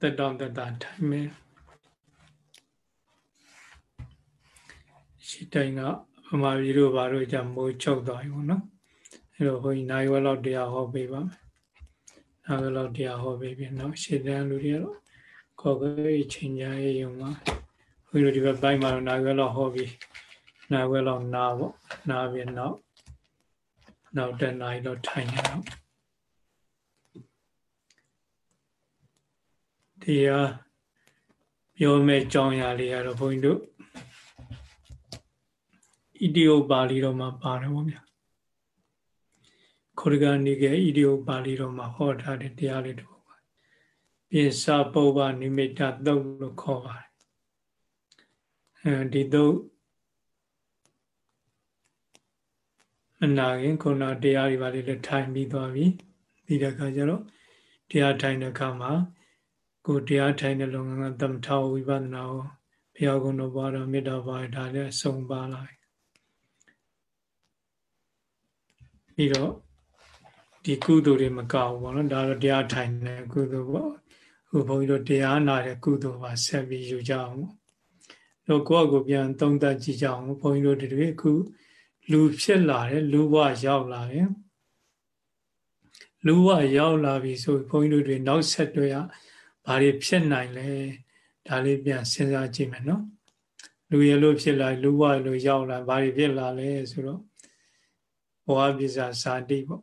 တက်တောင့်တက်တာထိုင်မယ်ရှိတိုင်းကဗမာပြည်တို့ဘာလို့ကြမိုးချုပ်သွားပြီပေါ့နော်အဲ့တော့ဘုန်းကြီးနိုင်ဝဲလောက်တရားဟောပေးပါမယ်နိုင်ဝဲလောက်တရားဟောပေးပြီးနောက်ရှေ့တန်းလူတွေကတော့ခေါ်ကြချိန်ကြရေးရုံမှာဘုန်းကြီးတို့ဒီဘက်ပိုင်းမှာတော့နိုင်ဝဲလောက်ဟောပြီးနိုင်ဝဲလောက်နာပေါ့နာပြီးနောက်နောက်တနိုင်တော့ထိုင်ရအောင် ဒီဟာပြောမဲ့ကြောင်းရာလေးကတော့ဘုန်းကြီးတို့ဣတိယပါဠိတော်မှာပါတယ်ဗောဗျာခောရကနေကဣတိယပါဠိတော်မှာဟောထားတဲ့တရားလေးတစ်ခုပါပိစပုဗ္ဗနိမိတသုတ်လို့ခေါ်ပါတယ်အဲဒီသုတ်မနာခင်ခုနတရားတွေပါလေးလည်းထိုင်ပြီးသွားပြီပြီးတဲ့အခါကျတော့တရားထိုင်တဲ့အခါမှာ ကိုတရားထိုင်တဲ့လုံငန်းကသမထဝိပဿနာကိုဘုရားကုံတော်ဘာတော်မေတ္တာပါဒါလည်းစုံပါလာပြီးတော့ဒီကုသိုလ်တွေမကောက်ဘူးပေါ့နော်ဒါတော့တရားထိုင်တဲ့ကုသိုလ်ပေါ့ဟိုဘုန်းကြီးတို့တရားနာတဲ့ကုသိုလ်ပါဆက်ပြီးယူကြအောင်တော့ကိုယ့်အကိုပြန်သုံးသပ်ကြည့်ကြအောင်ဘုန်းကြီးတို့တွေအခုလူဖြစ်လာတယ်လူဘဝရောက်လာတယ်လူဘဝရောက်လာပြီဆိုဘုန်းကြီးတို့တွေနောက်ဆက်တွဲရ ဘာတွေဖြစ်နိုင်လဲဒါလေးပြန်စဉ်းစားကြည့်မယ်နော်လူရလို့ဖြစ်လာလူဘဝလို့ရောက်လာဘာတွေဖြစ်လာလဲဆိုတော့ဘဝပစ္စဇာတိပေါ့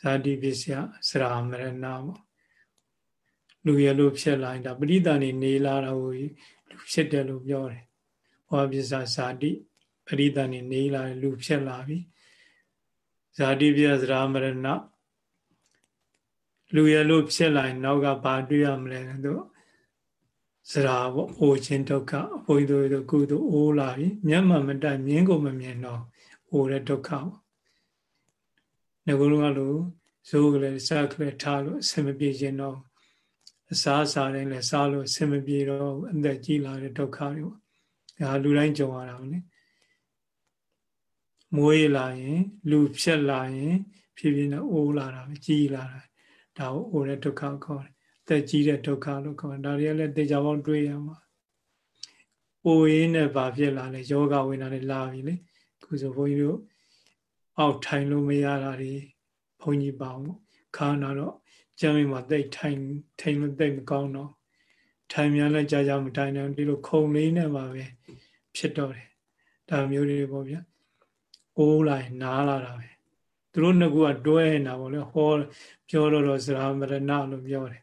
ဇာတိပစ္စယစရာမရဏပေါ့လူရလို့ဖြစ်လာရင်ဒါပရိသန်နေနေလာတာကိုလူဖြစ်တယ်လို့ပြောတယ်ဘဝပစ္စဇာတိပရိသန်နေနေလာလူဖြစ်လာပြီဇာတိပစ္စစရာမရဏ လူရလို့ဖြစ်လာရင်နောက်ကဘာတွေ့ရမလဲတော့စရာပေါ့အိုခြင်းဒုက္ခအဖို့တို့တို့ကုသိုလ်အိုးလာပြီမျက်မှန်မတိုင်မြင်ကုန်မမြင်တော့အိုတဲ့ဒုက္ခပေါ့ငကုလုံးကလို့ဇိုးကလေးစားကလေးထားလို့အဆင်မပြေခြင်းတော့အစားစားတိုင်းလည်းစားလို့အဆင်မပြေတော့အသက်ကြီးလာတဲ့ဒုက္ခတွေပေါ့ဒါလူတိုင်းကြုံရတာပေါ့လေမွေးလာရင် လူဖြစ်လာရင် ဖြည်းဖြည်းနဲ့အိုးလာတာပဲကြီးလာတာ ဒါကိုအိုတဲ့ဒုက္ခခေါ်တယ်သက်ကြီးတဲ့ဒုက္ခလို့ခေါ်တယ်ဒါတွေကလည်းတေချာပေါင်းတွေးရမှာအိုရင်းနဲ့ဘာဖြစ်လာလဲယောဂဝိညာဉ်တွေလာပြီလေခုဆိုဘုန်းကြီးတို့အောက်ထိုင်လို့မရတာတွေဘုန်းကြီးပါအောင်ခါနာတော့ကျမ်းမှာတိတ်ထိုင်ထိုင်လို့တိတ်မကောင်းတော့ထိုင်မြန်လဲကြာကြာမထိုင်တော့ဒီလိုခုံလေးနဲ့ပါပဲဖြစ်တော့တယ်ဒါမျိုးတွေပေါ့ဗျာအိုးလိုက်နားလာတာပဲ သူတို့နှစ်ခုကတွဲနေတာပေါ့လေဟောပြောတော့တော့စရာမရဏလို့ပြောတယ်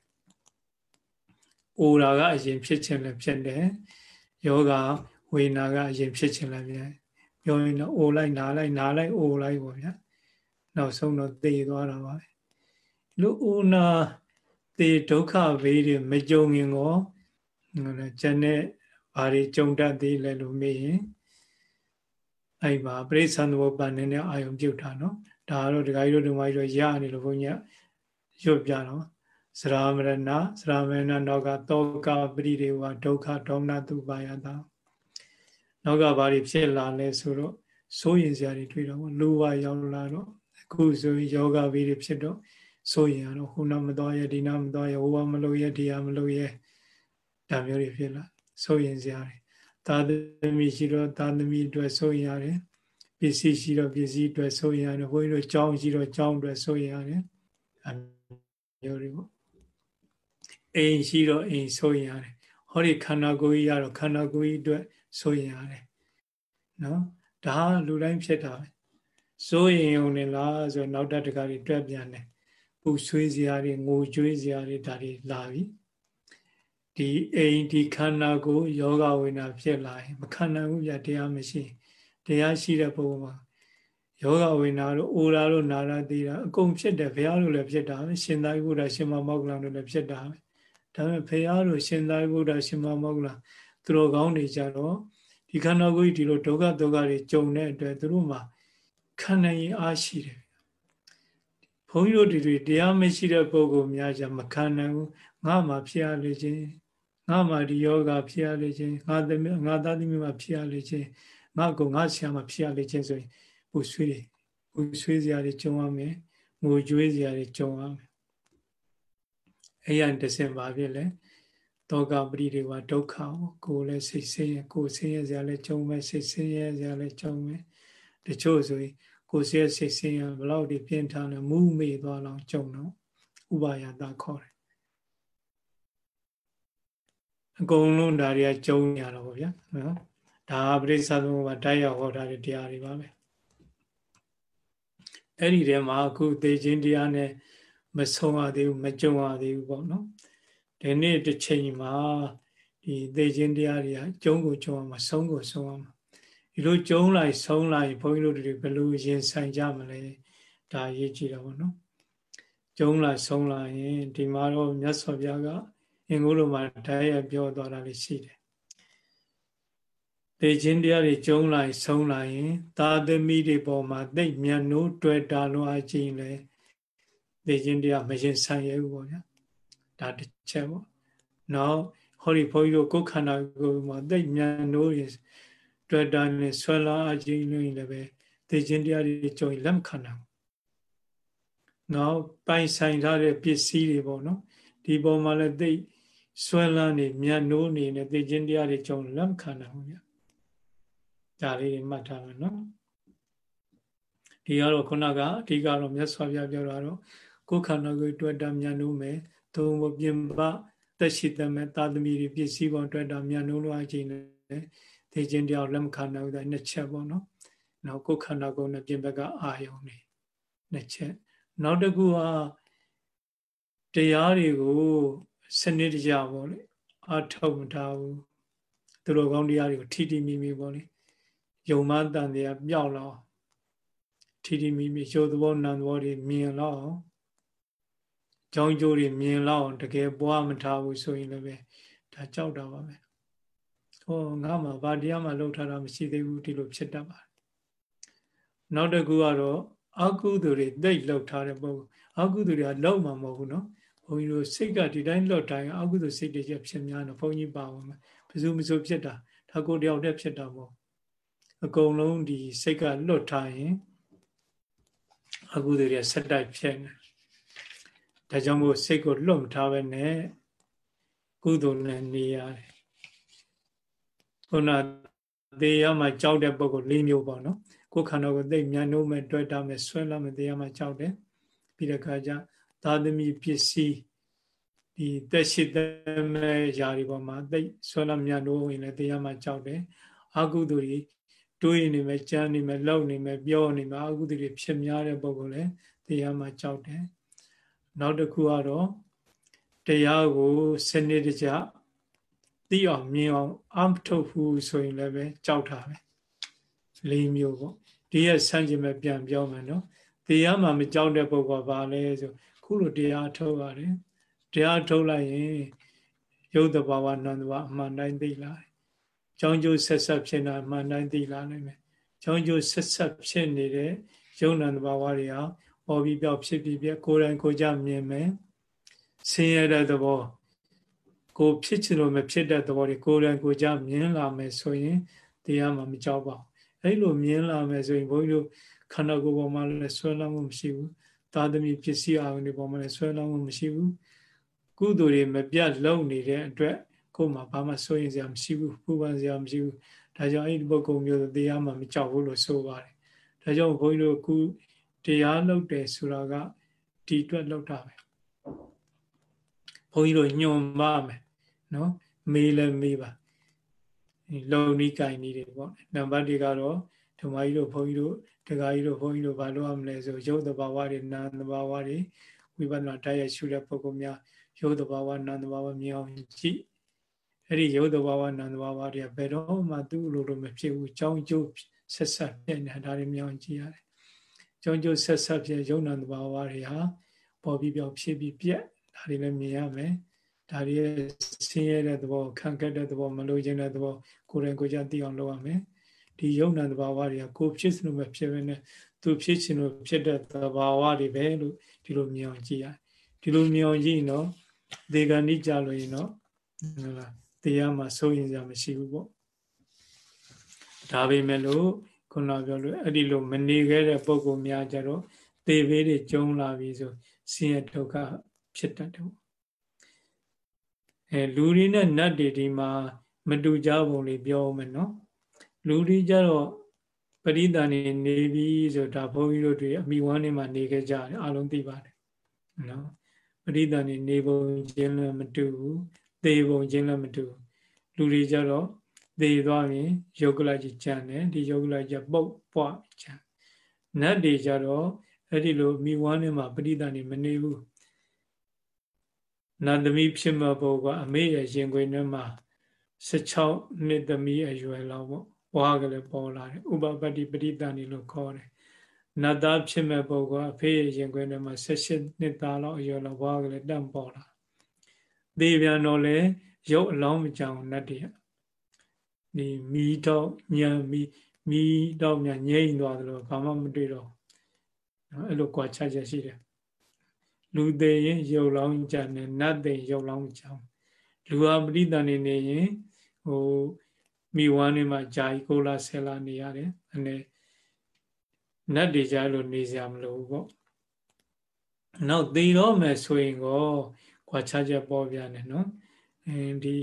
အိုတာကအရင်ဖြစ်ခြင်းလည်းဖြစ်တယ်ယောဂဝေနာကအရင်ဖြစ်ခြင်းလည်းဖြစ်ပြောရင်တော့အိုလိုက်နားလိုက်နားလိုက်အိုလိုက်ပေါ့ဗျာနောက်ဆုံးတော့သေသွားတာပါပဲလူဦးနာသေဒုက္ခဘေးတွေမကြုံရင်ကောကျန်တဲ့ဘာတွေကြုံတတ်သေးလဲလို့မေးရင်အဲ့ပါပရိစ္ဆန်သဘောပန်နေတဲ့အာယုံပြုတ်တာနော် ဒါကတော့ဒကာကြီးတို့ဒကာကြီးတို့ရနေလို့ဘုန်းကြီးရွတ်ပြတော့စရာမရဏစရာမရဏနောကတောကပရိဒေဝဒုက္ခဒေါမနတုပါယတာနောက်ကဘာတွေဖြစ်လာလဲဆိုတော့စိုးရင်စရာတွေတွေ့တော့လူဝရောက်လာတော့အခုဆိုရင်ယောဂဗီတွေဖြစ်တော့စိုးရင်ရတော့ဟိုနာမတော်ရဒီနာမတော်ရဟိုဘမလို့ရဒီဟာမလို့ရဒါမျိုးတွေဖြစ်လာစိုးရင်စရာတွေသာသမီရှိတော့သာသမီအတွက်စိုးရင်ရတယ် ပစ္စည်းရှိတော့ပစ္စည်းအတွက်စိုးရင်ရတယ်ဘုန်းကြီးတို့ကြောင်းရှိတော့ကြောင်းအတွက်စိုးရင်ရတယ်အမျိုးတွေပေါ့အိမ်ရှိတော့အိမ်စိုးရင်ရတယ်ဟောဒီခန္ဓာကိုယ်ကြီးရတော့ခန္ဓာကိုယ်ကြီးအတွက်စိုးရင်ရတယ်နော်ဒါလူတိုင်းဖြစ်တာပဲစိုးရင်ုံနေလားဆိုနောက်တတကတွေတွက်ပြန်တယ်ပူဆွေးစရာတွေငိုကြွေးစရာတွေဒါတွေလာပြီဒီအိမ်ဒီခန္ဓာကိုယောဂဝိနာဖြစ်လာရင်မခန္ဓာဘူးပြတရားမရှိ တရားရှိတဲ့ပုံမှာယောဂဝိနာတို့အိုရာတို့နာရာသေးတာအကုန်ဖြစ်တယ်ဘုရားတို့လည်းဖြစ်တာပဲရှင်သာရိပုတ္တရာရှင်မမောက္ကလံတို့လည်းဖြစ်တာပဲဒါပေမဲ့ဘုရားတို့ရှင်သာရိပုတ္တရာရှင်မမောက္ကလံသူတော်ကောင်းတွေကြတော့ဒီခန္ဓာကိုယ်ကြီးဒီလိုဒုက္ခဒုက္ခတွေကြုံတဲ့အတွက်သူတို့မှာခံနိုင်ရင်အားရှိတယ်ဘုန်းကြီးတို့ဒီတွေတရားမရှိတဲ့ပုဂ္ဂိုလ်များကြမခံနိုင်ဘူးငါမှဖြစ်ရလေခြင်းငါမှဒီယောဂဖြစ်ရလေခြင်းငါသမီးငါသားသမီးမှဖြစ်ရလေခြင်း ငါကောငါဆရာမှဖြစ်ရလေခြင်းဆိုရင်ပူဆွေးတယ်ပူဆွေးစရာတွေကြုံရမယ်ငိုကြွေးစရာတွေကြုံရမယ်အဲ့ရတစင်ပါဖြစ်လဲတောကပရိဒေဝဒုက္ခကိုလည်းစိတ်ဆင်းရဲကိုဆင်းရဲစရာလည်းကြုံမယ်စိတ်ဆင်းရဲစရာလည်းကြုံမယ်တချို့ဆိုရင်ကိုဆင်းရဲစိတ်ဆင်းရဲဘလောက်ဒီပြင်းထန်လဲမူးမေသွားလောက်ကြုံတော့ဥပါယတာခေါ်တယ်အကုန်လုံးဒါတွေကကြုံရတော့ဗျာနော် ဒါပရိစ္ဆသမုပ္ပါတိုက်ရောက်ဟောတာတွေတရားတွေပါပဲအဲ့ဒီထဲမှာအခုသေခြင်းတရားနဲ့မဆုံးရသေးဘူးမကြုံရသေးဘူးပေါ့နော်ဒီနေ့တစ်ချိန်မှာဒီသေခြင်းတရားတွေကကျုံကိုကျုံအောင်မဆုံးကိုဆုံးအောင်ဒီလိုကျုံလိုက်ဆုံးလိုက်ဘုန်းကြီးတို့တွေဘယ်လိုရင်ဆိုင်ကြမလဲဒါရေးကြည့်တာပေါ့နော်ကျုံလိုက်ဆုံးလိုက်ရင်ဒီမှာတော့မြတ်စွာဘုရားကအင်္ဂုလိုမှာတရားရပြောသွားတာလေးရှိတယ် သေခြင်းတရားတွေကျုံလိုက်ဆုံးလိုက်ရင်သာသမီတွေပေါ်မှာသိပ်မြတ်နိုးတွေ့တာလွန်အချင်းလဲသေခြင်းတရားမရင်ဆိုင်ရဘူးပေါ့ဗျာဒါတစ်ချက်ပေါ့နောက်ဟောဒီဘုန်းကြီးတို့ကိုယ်ခန္ဓာကိုယ်မှာသိပ်မြတ်နိုးရင်တွေ့တာနဲ့ဆွဲလာအချင်းလို့ရင်လည်းပဲသေခြင်းတရားတွေကျုံလက်မခံနိုင်နောက်ပိုင်ဆိုင်ထားတဲ့ပစ္စည်းတွေပေါ့နော်ဒီပေါ်မှာလည်းသိဆွဲလန်းနေမြတ်နိုးနေနဲ့သေခြင်းတရားတွေကျုံလက်မခံနိုင်ဘူးဗျာ ဒါလေးမှတ်ထားမယ်နော်ဒီကတော့ခုနကအဓိကတော့မြတ်စွာဘုရားပြောတာတော့ကိုယ်ခန္ဓာကိုယ်တွေ့တာမြန်လို့မယ်သုံးဖို့ပြင်ပသက်ရှိတမဲ့သာသမီတွေပစ္စည်းပေါ်တွေ့တာမြန်လို့လို့အချင်းနဲ့သိချင်းတယောက်လက်မခံနိုင်ဘူးတဲ့နှစ်ချက်ပေါ့နော်နောက်ကိုယ်ခန္ဓာကိုယ်နဲ့ပြင်ပကအာယုံနေနှစ်ချက်နောက်တစ်ခုကတရားတွေကိုစနစ်တကျပေါ့လေအထောက်မထားဘူးသူတို့ကောင်းတရားတွေကိုထိထိမိမိပေါ့လေ ယုံမတန်တရားပျောက်လောက်ထိထိမိမိရုပ်သဘောနာမ်သဘောတွေမြင်လောက်ကြောင်းကျိုးတွေမြင်လောက်တကယ်ပွားမထားဘူးဆိုရင်လည်းပဲဒါကြောက်တာပါပဲဟောငါမှဗာတရားမှလှုပ်ထားတာမရှိသေးဘူးဒီလိုဖြစ်တတ်ပါတယ်နောက်တစ်ခုကတော့အကုသိုလ်တွေသိလှုပ်ထားတဲ့ပုံအကုသိုလ်တွေကလှုပ်မှာမဟုတ်ဘူးနော်ဘုန်းကြီးတို့စိတ်ကဒီတိုင်းလှုပ်တိုင်းအကုသိုလ်စိတ်တွေချက်ဖြစ်များတော့ဘုန်းကြီးပါဝင်မယ်ဘယ်သူမဆိုဖြစ်တာဒါကိုတယောက်တည်းဖြစ်တာမဟုတ် အကုန်လုံးဒီစိတ်ကလွတ်ထားရင်အကုသိုလ်တွေဆက်တိုက်ဖြစ်နေဒါကြောင့်မို့စိတ်ကိုလွတ်မထားပဲနဲ့ကုသိုလ်နဲ့နေရတယ်ခုနသေရမှာကြောက်တဲ့ပုဂ္ဂိုလ်၄မျိုးပေါ့နော်ကိုယ်ခန္ဓာကိုသိမြန်နှုံးမဲ့တွေ့တာမဲ့ဆွဲလာမဲ့သေရမှာကြောက်တယ်ပြီးတဲ့အခါကျသာသမီပစ္စည်းဒီတက်ရှိတဲ့မဲ့ຢာတွေပေါ်မှာသိဆွဲလာမြန်နှုံးဝင်လည်းသေရမှာကြောက်တယ်အကုသိုလ်တွေ တွေးနေမယ်ကြမ်းနေမယ်လှုပ်နေမယ်ပြောနေမယ်အကုသိုလ်တွေဖြစ်များတဲ့ပုံကလည်းတရားမှကြောက်တယ်နောက်တစ်ခုကတော့တရားကိုစနစ်တကျသိအောင်မြင်အောင်အမထုတ်ဘူးဆိုရင်လည်းပဲကြောက်တာပဲလေးမျိုးပေါ့ဒီရဲ့ဆန့်ကျင်မဲ့ပြန်ပြောမယ်နော်တရားမှမကြောက်တဲ့ပုဂ္ဂိုလ်ပါလဲဆိုခုလိုတရားထုတ်ရတယ်တရားထုတ်လိုက်ရင်ရုပ်တဘာဝနန္တဘာအမှန်တိုင်းသိလာတယ် ကြောင်းကျိုးဆက်ဆက်ဖြစ်တာမှန်တိုင်းသိလာနိုင်မယ်။ကြောင်းကျိုးဆက်ဆက်ဖြစ်နေတဲ့ယုံနာတဘာဝတွေဟာပေါ်ပြီးပြောက်ဖြစ်ပြီးပြကိုယ်တိုင်ကိုကြမြင်မယ်။ဆင်းရဲတဲ့သဘောကိုဖြစ်ချင်လို့မဖြစ်တဲ့သဘောတွေကိုယ်တိုင်ကိုကြမြင်လာမယ်ဆိုရင်တရားမှမကြောက်ပါဘူး။အဲ့လိုမြင်လာမယ်ဆိုရင်ဘုန်းကြီးတို့ခန္ဓာကိုယ်ပေါ်မှာလည်းဆွဲလန်းမှုမရှိဘူး။သာသမီပစ္စည်းအာရုံတွေပေါ်မှာလည်းဆွဲလန်းမှုမရှိဘူး။ကုသိုလ်တွေမပြတ်လုံနေတဲ့အတွက် ကိုယ်မှာဘာမှစိုးရင်စရာမရှိဘူးပူပန်စရာမရှိဘူးဒါကြောင့်အဲ့ဒီပုဂ္ဂိုလ်မျိုးတရားမှမကြောက်ဘူးလို့ဆိုပါတယ်ဒါကြောင့်ဘုန်းကြီးတို့ခုတရားလုပ်တယ်ဆိုတာကဒီအတွက်လုပ်တာပဲဘုန်းကြီးတို့ညွန်ပါမယ်နော်မေးလဲမေးပါလုံနီးကင်နီးတွေပေါ့နံပါတ်တွေကတော့ဓမ္မကြီးတို့ဘုန်းကြီးတို့တက္ကကြီးတို့ဘုန်းကြီးတို့ဘာလုပ်ရမလဲဆိုရုပ်တဘာဝတွေနာမ်တဘာဝတွေဝိပဿနာတရားရှုတဲ့ပုဂ္ဂိုလ်များရုပ်တဘာဝနာမ်တဘာဝမြင်အောင်ကြည့် အဲ့ဒီရုပ်တဘာဝနာမ်တဘာဝတွေကဘယ်တော့မှသူ့လိုလိုမဖြစ်ဘူးကြောင်းကျိုးဆက်ဆက်ဖြစ်နေတာဒါတွေမြောင်ကြည့်ရတယ်ကြောင်းကျိုးဆက်ဆက်ဖြစ်ရုပ်နာမ်တဘာဝတွေဟာပေါ်ပြီးပြောင်းဖြစ်ပြီးပြက်ဒါတွေလည်းမြင်ရမယ်ဒါတွေရဲ့ဆင်းရဲတဲ့သဘောခံကက်တဲ့သဘောမလိုချင်တဲ့သဘောကိုယ်တိုင်ကိုယ်ကြသိအောင်လုပ်ရမယ်ဒီယုံနာတဘာဝတွေကကိုဖြစ်စလို့မဖြစ်ဘဲနဲ့သူဖြစ်ချင်လို့ဖြစ်တဲ့သဘာဝတွေပဲလို့ဒီလိုမြင်အောင်ကြည့်ရတယ်ဒီလိုမြင်အောင်ကြည့်နော်ဒေဂဏိကြလို့ရင်တော့ဟုတ်လား တရားမှာစိုးရင်စရာမရှိဘူးပေါ့ဒါပေမဲ့လို့ခုနပြောလို့အဲ့ဒီလိုမနေခဲ့တဲ့ပုံကောများကြတော့သေဘေးတွေကျုံလာပြီဆိုဆင်းရဲဒုက္ခဖြစ်တတ်တယ်ပေါ့အဲလူတွေနဲ့နတ်တွေဒီမှာမတူကြပုံလေးပြောမယ်နော်လူတွေကြတော့ပရိသန်နေနေပြီဆိုတာဘုန်းကြီးတို့တွေအမိဝမ်းနေမှာနေခဲ့ကြတယ်အလုံးသိပါတယ်နော်ပရိသန်နေနေပုံချင်းလည်းမတူဘူး သေပုံချင်းလည်းမတူလူတွေကြတော့သေသွားရင်ယုတ်ကလကြီးကျန်တယ်ဒီယုတ်ကလကြီးပုတ်ပွားကျန်နတ်တွေကြတော့အဲ့ဒီလိုမိဝမ်းနေမှာပရိသန်နေမနေဘူးနတ်သမီးဖြစ်မဲ့ပုဂ္ဂိုလ်အမေရဲ့ရင်ခွင်ထဲမှာ16နှစ်သမီးအရွယ်လောက်ပေါ့ဘွားကလေးပေါ်လာတယ်ဥပပတ္တိပရိသန်နေလို့ခေါ်တယ်နတ်သားဖြစ်မဲ့ပုဂ္ဂိုလ်အဖေရဲ့ရင်ခွင်ထဲမှာ16နှစ်သားလောက်အရွယ်လောက်ဘွားကလေးတန့်ပေါ်လာ သေပြန်တော့လေရုပ်အလောင်းမကြောင်နတ်တည်းဒီမီတော့ညံမီမီတော့ညငိမ့်သွားတယ်လို့ဘာမှမတွေ့တော့နော်အဲ့လိုကြွားချချက်ရှိတယ်လူသေးရင်ရုပ်လောင်းကြတယ်နတ်သေးရုပ်လောင်းကြောင်လူဟာပရိသန်နေနေရင်ဟိုမိဝမ်းနေမှာဂျာကြီးကိုလာဆဲလာနေရတယ်အနေနတ်တွေကြားလို့နေစရာမလိုဘူးပေါ့နောက်သေတော့မယ်ဆိုရင်ကော ကွာခြားချက်ပေါ်ပြတယ်နော်အဲဒီ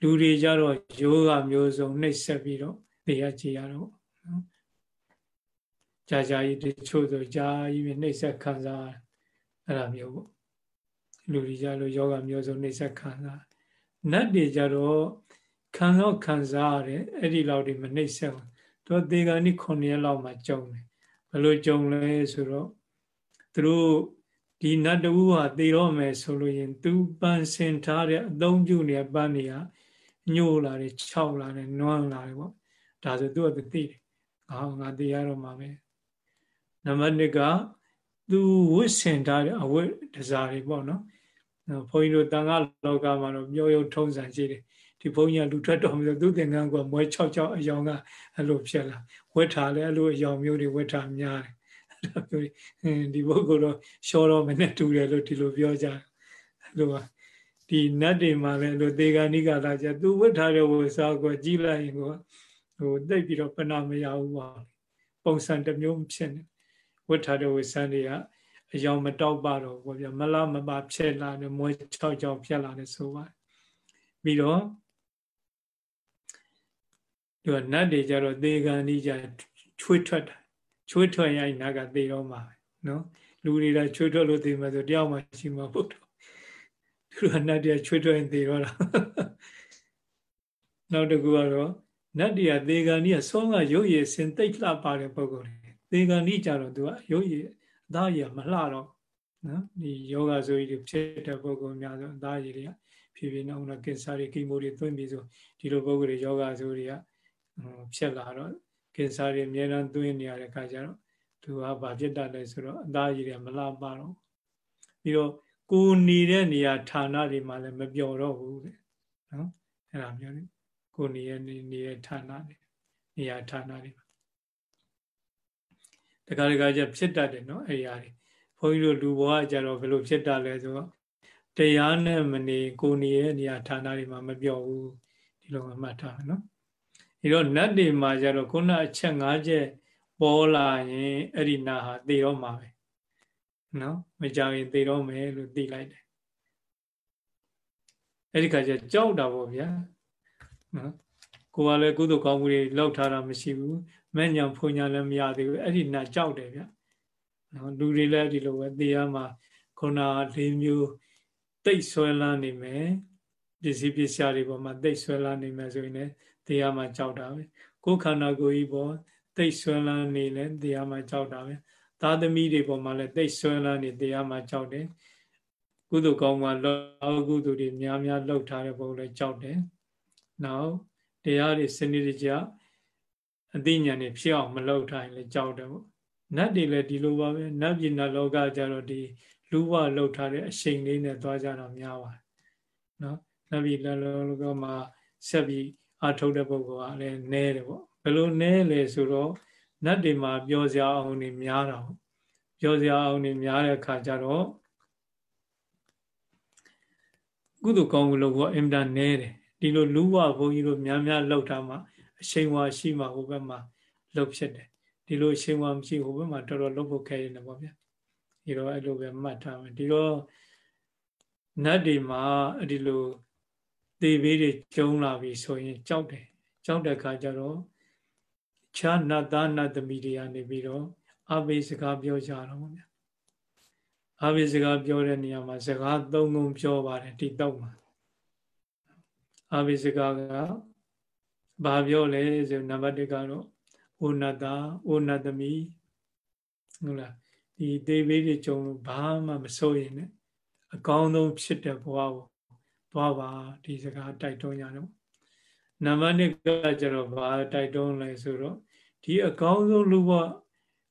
လူတွေကြတော့ယောဂမျိုးစုံနှိပ်ဆက်ပြီးတော့သေရကြည်ရတော့နော်ကြာကြာကြီးတချို့ဆိုကြာကြီးပဲနှိပ်ဆက်ခံစားအဲ့လိုမျိုးပေါ့လူတွေကြလို့ယောဂမျိုးစုံနှိပ်ဆက်ခံစားနတ်တွေကြတော့ခံတော့ခံစားရတယ်အဲ့ဒီလောက်တွေမနှိပ်ဆက်ဘူးသူသေဂာနိ9ရက်လောက်မှကြုံတယ်ဘယ်လိုကြုံလဲဆိုတော့သူတို့ ဒီနတ်တူဟာသေတော့မယ်ဆိုလို့ရင် သူပန်းစင်ထားတဲ့အသုံးပြုနေတဲ့ပန်းတွေကညှို့လာတယ်ခြောက်လာတယ်နွမ်းလာတယ်ပေါ့ဒါဆိုသူကသူသိတယ်အာငါသေရတော့မှာပဲနံပါတ်1ကသူဝစ်စင်ထားတဲ့အဝတ်ဒစားတွေပေါ့နော်ဘုန်းကြီးတို့တန်ခါလောကမှာတော့ပြောရုံထုံးစံရှိတယ်ဒီဘုန်းကြီးကလူထွက်တော်မျိုးသူသင်္ကန်းကမွဲ66အယောင်ကအဲ့လိုဖြစ်လာဝတ်ထားလဲအဲ့လိုအယောင်မျိုးတွေဝတ်ထားများတယ် အဲ့လိုမျိုးဒီဘုကုတော့ရှောတော့မနဲ့တူတယ်လို့ဒီလိုပြောကြတယ်အဲ့လိုပါဒီနတ်တွေမှာလည်းလို့ဒေဂာနိကလာကြသူဝတ်ထားတဲ့ဝတ်စားကိုကြီးလိုက်ရင်ကိုဟိုတိတ်ပြီးတော့ပနာမရဘူးပါပုံစံတစ်မျိုးဖြစ်နေဝတ်ထားတဲ့ဝတ်စားတွေကအယောင်မတောက်ပါတော့ဘောဗျာမလားမပါဖြစ်လာတယ်မွေး6ကြောင်ဖြစ်လာတယ်ဆိုပါပြီးတော့ဒီကနတ်တွေကြတော့သေကံဤကြချွေးထွက်တာ ချွေးထွက်ရင်နတ်ကသေတော့မှာနော်လူတွေကချွေးထွက်လို့သေမှာဆိုတယောက်မှရှိမှာပေါ့တော့သူကနတ်တွေချွေးထွက်ရင်သေတော့တာနောက်တစ်ခုကတော့နတ်တွေကသေကံဤကဆုံးကရုပ်ရည်စင်သိတ်လှပါတဲ့ပုံကိုယ်သေကံဤကြတော့သူကရုပ်ရည်အသားရည်မလှတော့နော်ဒီယောဂဆိုကြီးဖြစ်တဲ့ပုံကိုများဆိုအသားရည်တွေကဖြည်းဖြည်းနဲ့ဥနာကိစ္စတွေကီမိုတွေသွင်းပြီးဆိုဒီလိုပုံကိုယ်တွေယောဂဆိုတွေကဖြစ်လာတော့ ကိစ္စတွေအများအားသွင်းနေရတဲ့အခါကျတော့သူကဘာဖြစ်တတ်လဲဆိုတော့အသားရည်တွေမလှပတော့ပြီးတော့ကိုနေတဲ့နေရာဌာနတွေမှာလည်းမပျော်တော့ဘူးတဲ့နော်အဲ့ဒါမျိုးလေကိုနေတဲ့နေတဲ့ဌာနတွေနေရာဌာနတွေတခါတခါကျဖြစ်တတ်တယ်နော်အဲ့ဒီအရာဘုန်းကြီးတို့လူဘဝကြတော့ဘယ်လိုဖြစ်တတ်လဲဆိုတော့တရားနဲ့မနေကိုနေရဲ့နေရာဌာနတွေမှာမပြောဘူးဒီလိုမှတ်ထားမယ်နော် ဒီတော့နတ်တွေမှာကြတော့ခုနအချက်၅ချက်ပေါ်လာရင်အဲ့ဒီနာဟာသေတော့မှာပဲနော်မကြောင်ရင်သေတော့မယ်လို့သိလိုက်တယ်အဲ့ဒီခါကျကြောက်တာပေါ့ဗျာနော်ကိုကလည်းကုသိုလ်ကောင်းမှုတွေလောက်ထားတာမရှိဘူးမဲ့ညာဖွညာလည်းမရသေးဘူးအဲ့ဒီနာကြောက်တယ်ဗျနော်လူတွေလည်းဒီလိုပဲသေရမှာခုနလေးမျိုးတိတ်ဆွဲလန်းနေမယ်ပစ္စည်းပစ္စယတွေပေါ်မှာတိတ်ဆွဲလန်းနေမယ်ဆိုရင်လည်း တရားမှကြောက်တာပဲကိုယ်ခန္ဓာကိုယ်ကြီးပေါ်တိတ်ဆွဲလန်းနေလဲတရားမှကြောက်တာပဲသာသမီတွေပေါ်မှာလည်းတိတ်ဆွဲလန်းနေတရားမှကြောက်တယ်ကုသိုလ်ကောင်းမှလောကုသိုလ်တွေများများလှုပ်ထားတဲ့ပုံလည်းကြောက်တယ်နောက်တရားတွေစနစ်တကျအသိဉာဏ်တွေဖြစ်အောင်မလှုပ်ထားရင်လည်းကြောက်တယ်ပေါ့နတ်တွေလည်းဒီလိုပါပဲနတ်ပြည်နတ်လောကကြတော့ဒီလူဝလှုပ်ထားတဲ့အရှိန်လေးနဲ့သွားကြတော့များပါတယ်နော်နတ်ပြည်နတ်လောကမှာဆက်ပြီး အထုတ်တဲ့ပုဂ္ဂိုလ်ကလည်းနဲတယ်ပေါ့ဘယ်လိုနဲလဲဆိုတော့နတ်တွေမှာပြောစရာအောင်နေများတာပေါ့ပြောစရာအောင်နေများတဲ့အခါကျတော့ကုသိုလ်ကောင်းမှုလို့ကအင်တာနဲတယ်ဒီလိုလူဝဘုန်းကြီးတို့များများလှုပ်ထားမှအရှိန်ဝါရှိမှဟိုဘက်မှာလှုပ်ဖြစ်တယ်ဒီလိုအရှိန်ဝါမရှိဟိုဘက်မှာတော်တော်လှုပ်ဖို့ခဲနေပေါ့ဗျာဒီတော့အဲ့လိုပဲမှတ်ထားမယ်ဒီတော့နတ်တွေမှာအဲ့ဒီလို သေဘေးတွေကျုံလာပြီဆိုရင်ကြောက်တယ်ကြောက်တဲ့အခါကျတော့ခြားနတ်သားနတ်သမီးတွေကနေပြီးတော့အဘိစကားပြောကြတော့ဗျာအဘိစကားပြောတဲ့နေရာမှာစကားသုံးခုပြောပါတယ်ဒီတော့မှာအဘိစကားကဘာပြောလဲဆိုနံပါတ်1ကတော့ဩနတဩနတသမီးဟုတ်လားဒီသေဘေးတွေကြုံလို့ဘာမှမစိုးရင်ねအကောင်းဆုံးဖြစ်တဲ့ဘဝကို သွားပါဒီစကားတိုက်တွန်းရတယ်နံပါတ်1ကကျတော့ဘာတိုက်တွန်းလဲဆိုတော့ဒီအကောင်းဆုံးလူဘဝ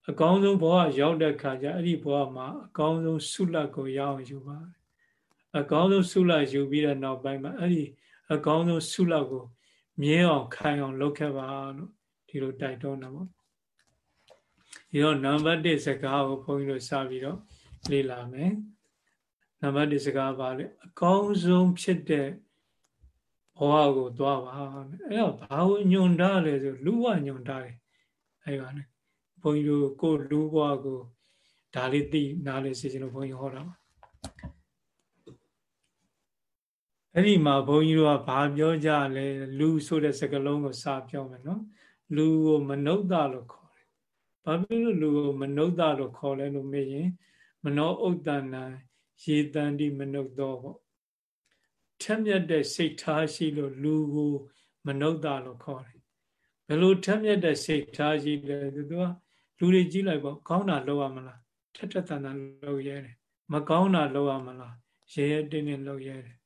အကောင်းဆုံးဘဝရောက်တဲ့ခါကျအဲ့ဒီဘဝမှာအကောင်းဆုံးဆုလတ်ကိုရအောင်ယူပါအကောင်းဆုံးဆုလတ်ယူပြီးတဲ့နောက်ပိုင်းမှာအဲ့ဒီအကောင်းဆုံးဆုလတ်ကိုမြဲအောင်ခိုင်အောင်လုပ်ခဲ့ပါလို့ဒီလိုတိုက်တွန်းတာပေါ့ဒီတော့နံပါတ်1စကားကိုဘုန်းကြီးတို့စပြီးတော့လေ့လာမယ် နံပါတ်1စကားပါလေအကောင်းဆုံးဖြစ်တဲ့ဘဝကိုသွားပါအဲ့တော့ဘာကိုညွန်တာလဲဆိုလူဝညွန်တာတယ်အဲ့ပါနဲ့ဘုန်းကြီးတို့ကိုလူဘဝကိုဒါလေးသိနားလေးစီစဉ်လို့ဘုန်းကြီးဟောတာပါအဲ့ဒီမှာဘုန်းကြီးတို့ကဘာပြောကြလဲလူဆိုတဲ့စကားလုံးကိုစာပြောမယ်နော်လူကိုမနုဿလို့ခေါ်တယ်ဘာဖြစ်လို့လူကိုမနုဿလို့ခေါ်လဲလို့မေးရင်မနောဥဒ္ဒနာ ရေတန်တိမနုဿောပေါ့ထက်မြက်တဲ့စိတ်ထားရှိလို့လူကိုမနုဿလို့ခေါ်တယ်ဘယ်လိုထက်မြက်တဲ့စိတ်ထားရှိလဲသူကလူတွေကြည့်လိုက်ပေါ့ကောင်းတာလုပ်ရမလားထက်ထက်တန်တန်လုပ်ရဲတယ်မကောင်းတာလုပ်ရမလားရဲရဲတင်းတင်းလုပ်ရဲတယ်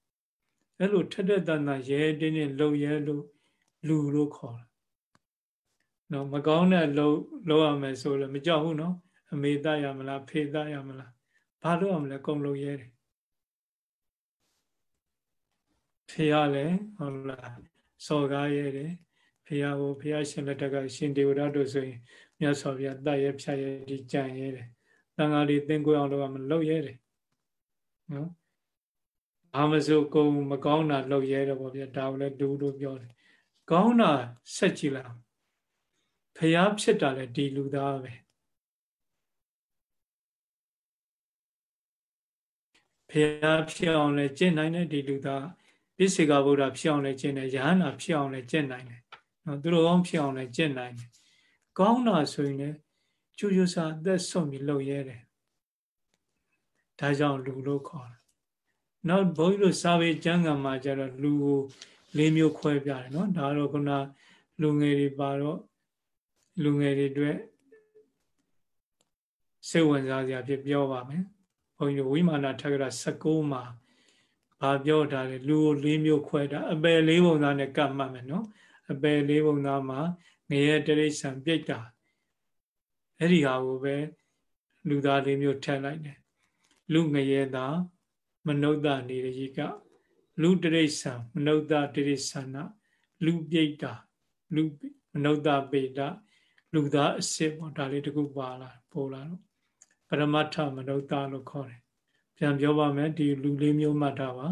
အဲ့လိုထက်ထက်တန်တန်ရဲရဲတင်းတင်းလုပ်ရဲလို့လူလို့ခေါ်တာနော်မကောင်းတဲ့လုပ်လုပ်ရမယ်ဆိုလည်းမကြောက်ဘူးနော်အမေတရမလားဖေတရမလား ဘာလုပ်ရမလဲကုံလုပ်ရဲတယ်ဖေရလည်းဟုတ်လားစော်ကားရဲတယ်ဖေရဟိုဖေရရှင်လက်ထက်ကရှင်ဒေဝရတို့ဆိုရင်မြတ်စွာဘုရားတတ်ရဲဖြတ်ရဲဒီကြံရဲတယ်တန်ဃာတွေသင်ကိုအောင်လုပ်ရမလုပ်ရဲတယ်နော်ဘာမစိုးကုံမကောင်းတာလုပ်ရဲတယ်ပေါ့ဗျာဒါကိုလည်းဒူးတို့ပြောတယ်ကောင်းတာဆက်ကြည့်လိုက်ဖျားဖြစ်တာလည်းဒီလူသားပဲ ဖျားဖြစ်အောင်လည်းကျင့်နိုင်တဲ့ဒီလူသားပိစေကဗုဒ္ဓဖြစ်အောင်လည်းကျင့်တယ်ယဟန္တာဖြစ်အောင်လည်းကျင့်နိုင်တယ်နော်သူတို့ကောင်းဖြစ်အောင်လည်းကျင့်နိုင်တယ်ကောင်းတာဆိုရင်လည်းကျူးကျူးစာအသက်ဆုံးပြီးလှုပ်ရဲတယ်ဒါကြောင့်လူလို့ခေါ်တယ်နောက်ဘုန်းကြီးတို့စာပေကျမ်းဂန်မှာကျတော့လူကိုလေးမျိုးခွဲပြတယ်နော်ဒါတော့ခုနလူငယ်တွေပါတော့လူငယ်တွေအတွက်စိတ်ဝင်စားစရာဖြစ်ပြောပါမယ်ဘုန်းကြီးတို့ဝိမာနထက္ကရာ16မှာဘာပြောထားလဲလူကိုလေးမျိုးခွဲတာအပယ်လေးပုံသားနဲ့ကတ်မှတ်မယ်နော်အပယ်လေးပုံသားမှာငရဲတရိษံပြိတ်တာအဲ့ဒီဟာကိုပဲလူသားလေးမျိုးထည့်လိုက်တယ်လူငရဲသားမနုဿနေရိကလူတရိษံမနုဿတရိษံနာလူပြိတ်တာလူမနုဿပေတာလူသားအစစ်ပေါ့ဒါလေးတခုပါလာပေါ်လာတော့ ပရမတ္ထမနုဿလို့ခေါ်တယ်ပြန်ပြောပါမယ်ဒီလူလေးမျိုးမှတ်ထားပါ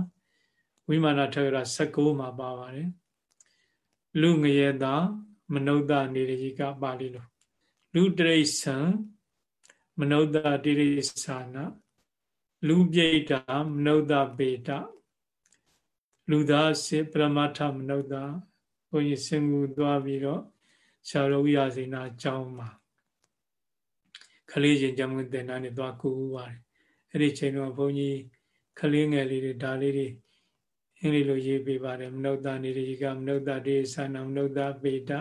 ဝိမာနထေရ16မှာပါပါတယ်လူငရေတာမနုဿနေရကြီးကပါဠိလိုလူတရိษံမနုဿတိရိစ္ဆာနလူပြိတာမနုဿပေတလူသားစေပရမထမနုဿဘုန်းကြီးစင်ကူသွားပြီးတော့ဆရာတော်ဝိရစေနာအကြောင်းမှာ ခလေးချင်းကြမှုတင်တာနဲ့သွားကူပါတယ်အဲ့ဒီချိန်တော့ဘုန်းကြီးခလေးငယ်လေးတွေဒါလေးတွေအင်္ဂလိပ်လိုရေးပေးပါတယ်မနုဿနေရိကမနုဿတေသနာမနုဿပေတ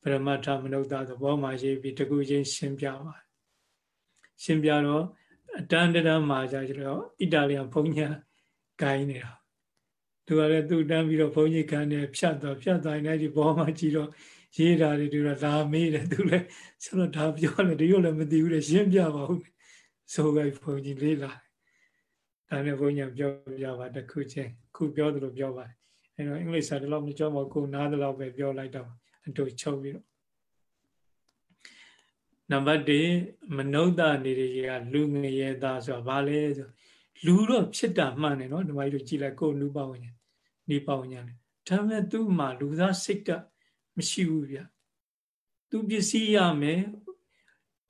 ပရမတ္ထမနုဿသဘောမှာရေးပြီးတကူချင်းရှင်းပြပါတယ်ရှင်းပြတော့အတန်တရမှာကြကြတော့အီတာလီယန်ဘုန်းကြီးဂိုင်းနေတာသူကလည်းသူတန်းပြီးတော့ဘုန်းကြီးခံနေဖြတ်တော့ဖြတ်တိုင်းလည်းဒီဘောမှာကြည့်တော့ ရေးတာတွေသူကလာမေးတယ်သူလည်းဆိုတော့ဒါပြောတယ်ဒီလိုလည်းမသိဘူးလေရှင်းပြပါဦးဆိုပဲဘုန်းကြီးလေးလာဒါနဲ့ဘုန်းကြီးပြောပြပါတခုချင်းခုပြောသလိုပြောပါအဲတော့အင်္ဂလိပ်စာဒီလောက်မကြောက်မကိုနားသလောက်ပဲပြောလိုက်တော့အတူချုပ်ပြီးတော့နံပါတ်1မနုဿနေရကလူငရေသားဆိုတာဘာလဲဆိုလူတော့ဖြစ်တာမှန်တယ်နော်ဒီမကြီးတို့ကြည်လိုက်ကိုနုပဝဉ္ဇဉ်နိပဝဉ္ဇဉ်လေဒါပေမဲ့သူ့မှာလူသားစိတ်က မရှိဘူးဗျသူပစ္စည်းရမယ်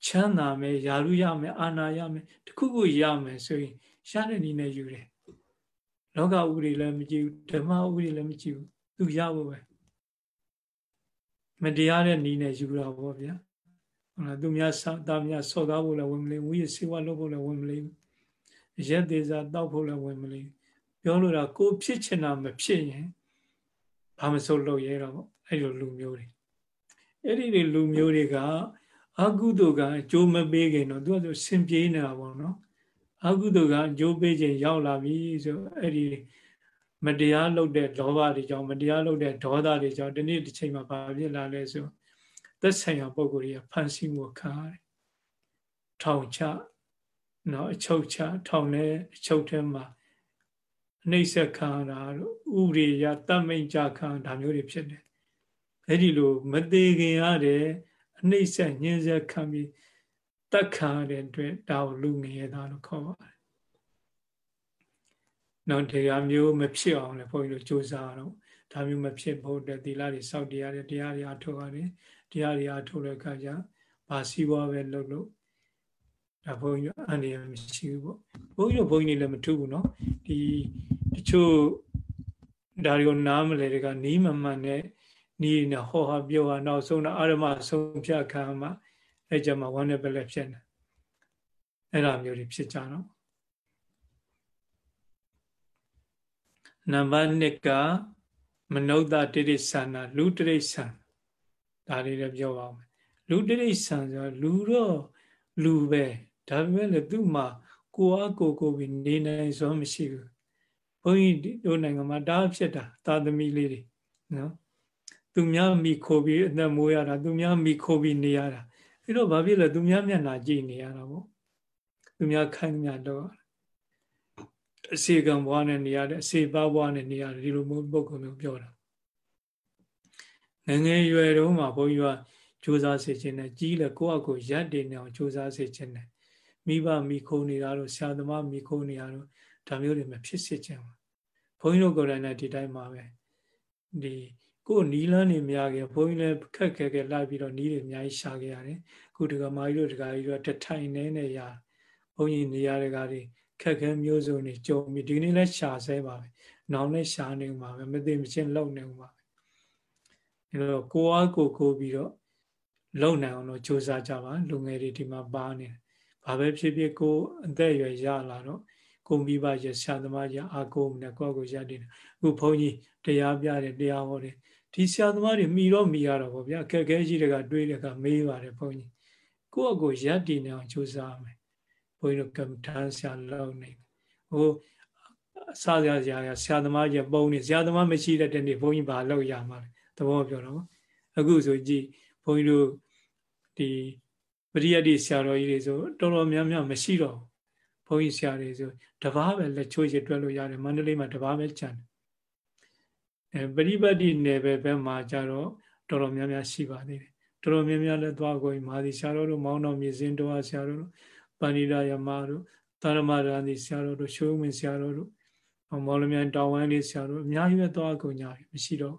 ချမ်းသာမယ်ယာရုရမယ်အာနာရမယ်တခုခုရမယ်ဆိုရင်ရှားတဲ့နည်းနဲ့ယူတယ်လောကဥပဒေလည်းမကြည့်ဘူးဓမ္မဥပဒေလည်းမကြည့်ဘူးသူရဖို့ပဲမတရားတဲ့နီးနဲ့ယူတာပေါ့ဗျာဟုတ်လားသူများသားများဆော့ကားဖို့လည်းဝင်မလေးဝိရစေဝလုပ်ဖို့လည်းဝင်မလေးရက်သေးစားတောက်ဖို့လည်းဝင်မလေးပြောလို့တာကိုဖြစ်ချင်တာမဖြစ်ရင်ဘာမစိုးလို့ရဲတော့ပေါ့ အဲ့လိုလူမျိုးတွေအဲ့ဒီလူမျိုးတွေကအကုသိုလ်ကအကျိုးမပေးခင်တော့သူကဆိုစင်ပြေးနေတာပေါ့နော်အကုသိုလ်ကအကျိုးပေးခြင်းရောက်လာပြီဆိုအဲ့ဒီမတရားလုပ်တဲ့လောဘတွေကြောင့်မတရားလုပ်တဲ့ဒေါသတွေကြောင့်ဒီနေ့တစ်ချိန်မှာဘာဖြစ်လာလဲဆိုသက်ဆိုင်ရာပုံကိုယ်ကြီးဖန်ဆီးမှုခံရတယ်ထောင်ချနော်အချုပ်ချထောင်နဲ့အချုပ်ထဲမှာအနှိမ့်ဆက်ခံတာတို့ဥရိယတတ်မိန်ကြခံဒါမျိုးတွေဖြစ်တယ် အဲ့ဒီလိုမသေးခင်ရတဲ့အနှိမ့်ဆက်ညှင်းဆက်ခံပြီးတတ်ခံတဲ့အတွက်ဒါကိုလူငရေသားလို့ခေါ်ပါတယ်။နောက်တရားမျိုးမဖြစ်အောင်လည်းဘုန်းကြီးတို့စ조사တော့ဒါမျိုးမဖြစ်ဖို့တဲ့သီလတွေစောင့်တရားတွေတရားတွေအထောက်ရတယ်တရားတွေအထောက်တဲ့အခါကျဘာစီးပွားပဲလုပ်လို့ဒါဘုန်းကြီးအန္တရာယ်မရှိဘူးပေါ့။ဘုန်းကြီးတို့ဘုန်းကြီးတွေလည်းမထူးဘူးနော်။ဒီတချို့ဒါတွေကိုနားမလဲတကနီးမမှန်တဲ့ နီးနေဟောဟာပြောဟာနောက်ဆုံးတော့အာရမဆုံးဖြတ်ခံမှအဲ့ကြမှာဝမ်းနဲ့ပဲလည်းဖြစ်နေအဲ့လိုမျိုးတွေဖြစ်ကြတော့နံပါတ်1ကမနုဿတိရိစ္ဆာနာလူတိရိစ္ဆာန်ဒါလေးလည်းပြောပါဦးမယ်လူတိရိစ္ဆာန်ဆိုလူတော့လူပဲဒါပေမဲ့လည်းသူ့မှာကိုအားကိုကိုပြီးနေနိုင်စွမ်းမရှိဘူးဘုန်းကြီးတို့နိုင်ငံမှာဒါဖြစ်တာသာသမီလေးတွေနော် သူများမိခိုးပြီးအသက်မိုးရတာသူများမိခိုးပြီးနေရတာအဲ့တော့ဘာဖြစ်လဲသူများမျက်နှာကြည့်နေရတာပေါ့သူများခိုင်းမြတော့အစီကံဘွားနဲ့နေရတယ်အစီပါဘွားနဲ့နေရတယ်ဒီလိုမျိုးပုဂ္ဂိုလ်မျိုးပြောတာငငယ်ရွယ်တုန်းမှာဘုန်းကြီးကစူးစမ်းစေခြင်းနဲ့ကြီးလေကိုယ့်အကိုရက်တင်နေအောင်စူးစမ်းစေခြင်းနဲ့မိဘမိခိုးနေတာတို့ဆရာသမားမိခိုးနေတာတို့ဒါမျိုးတွေမဖြစ်စေချင်ဘူးဘုန်းကြီးတို့ကိုယ်တိုင်လည်းဒီတိုင်းပါပဲဒီ ကိုနီးလန်းနေများခဲ့ဘုန်းကြီးလည်းခက်ခဲခဲလိုက်ပြီးတော့နီးတွေအများကြီးရှာခဲ့ရတယ်ခုဒီကမာကြီးတို့ဒီကကြီးတို့တထိုင်နေနေရဘုန်းကြီးနေရာတွေကတွေခက်ခဲမျိုးစုံတွေကြုံပြီးဒီနေ့လဲရှာဆဲပါပဲ။နောင်လဲရှာနေမှာပဲမသိမချင်းလုံနေမှာပဲ။အဲတော့ကိုအားကိုကိုပြီးတော့လုံနိုင်အောင်တော့စူးစမ်းကြပါလူငယ်တွေဒီမှာပါနေတယ်။ဘာပဲဖြစ်ဖြစ်ကိုအသက်အရွယ်ရလာတော့ကိုမိဘရဆရာသမားရအာကိုနဲ့ကိုယ့်ကိုရတည်တယ်။အခုဘုန်းကြီးတရားပြတယ်တရားဟောတယ်။ ဒီဆရာသမားတွေမိတော့မိရတော့ဗောဗျာအခက်အခဲရှိတဲ့ကတွေးတဲ့ကမေးပါတယ်ဘုန်းကြီး။ကိုယ့်အကိုရတည်နေအောင်စူးစမ်းမယ်ဘုန်းကြီးတို့ကမ္မထာဆရာလောက်နေဟိုဆရာဆရာဆရာသမားကြီးပုံနေဆရာသမားမရှိတဲ့တနေ့ဘုန်းကြီးဘာလောက်ရမှာလဲသဘောပြောတော့အခုဆိုကြည့်ဘုန်းကြီးတို့ဒီပရိယတ်တိဆရာတော်ကြီးတွေဆိုတော်တော်များများမရှိတော့ဘုန်းကြီးဆရာတွေဆိုတပားပဲလက်ချိုးရတွက်လို့ရတယ်မန္တလေးမှာတပားပဲကျန်တယ် အဲပရိပတ်တိနယ်ပဲဘက်မှာကြတော့တော်တော်များများရှိပါသေးတယ်တော်တော်များများလည်းသွားကိုမာသီဆရာတော်တို့မောင်းတော်မြေစင်းတော်ဆရာတော်တို့ပဏိဒယမတို့သာရမရန်ဒီဆရာတော်တို့ရှိုးမင်းဆရာတော်တို့မော်လမြိုင်တောင်ဝမ်းလေးဆရာတော်အများကြီးပဲသွားကုန်ကြတယ်မရှိတော့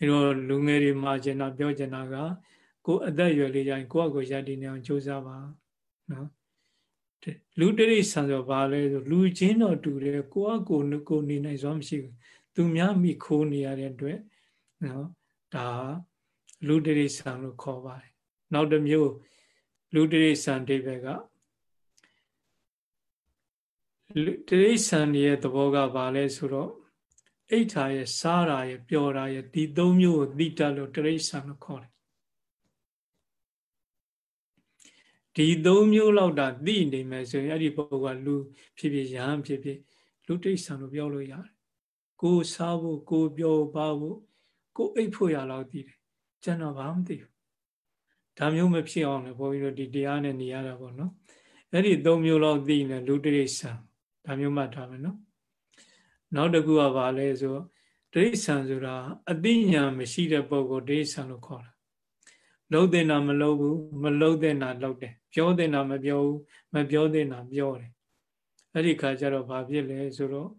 အဲတော့လူငယ်တွေမှာကျင်တာပြောကျင်တာကကိုယ်အသက်အရွယ်လေးတိုင်းကိုယ့်အကိုရည်တည်နေအောင်ကြိုးစားပါနော် လူတိရိစ္ဆာန်ဆိုဘာလဲဆိုလူချင်းတော့တူတယ်ကိုယ့်အကိုကိုနေနိုင်စွမ်းမရှိဘူးသူများမိခိုးနေရတဲ့အတွက်နော်ဒါလူတိရိစ္ဆာန်လို့ခေါ်ပါတယ်နောက်တစ်မျိုးလူတိရိစ္ဆာန်ဒိဗေကတိရိစ္ဆာန်ရဲ့သဘောကဘာလဲဆိုတော့အိဋ္ဌာရဲ့စားတာရဲ့ပျော်တာရဲ့ဒီသုံးမျိုးကိုသိတတ်လို့တိရိစ္ဆာန်လို့ခေါ်တယ် ဒီသုံးမျိုးလောက်တာသိနေမယ်ဆိုရင်အဲ့ဒီပုဂ္ဂိုလ်ကလူဖြစ်ဖြစ်ရဟန်းဖြစ်ဖြစ်လူတိရိစ္ဆာန်လို့ပြောလို့ရတယ်ကိုစားဖို့ကိုပြောပါဖို့ကိုအိတ်ဖို့ရလောက်သိတယ်ကျွန်တော်ဘာမှမသိဘူးဒါမျိုးမဖြစ်အောင်လည်းဘုန်းကြီးတို့ဒီတရားနဲ့နေရတာပေါ့နော်အဲ့ဒီ၃မျိုးလောက်သိနေလူတိရိစ္ဆာန်ဒါမျိုးမှတ်ထားမယ်နော်နောက်တစ်ခုကဘာလဲဆိုတိရိစ္ဆာန်ဆိုတာအသိဉာဏ်မရှိတဲ့ပုဂ္ဂိုလ်တိရိစ္ဆာန်လို့ခေါ်တာလှုပ်တဲ့နာမလှုပ်ဘူးမလှုပ်တဲ့နာလှုပ်တယ် ပြောတဲ့နာမပြောဘူးမပြောတဲ့နာပြောတယ်အဲ့ဒီခါကျတော့ဘာဖြစ်လဲဆိုတော့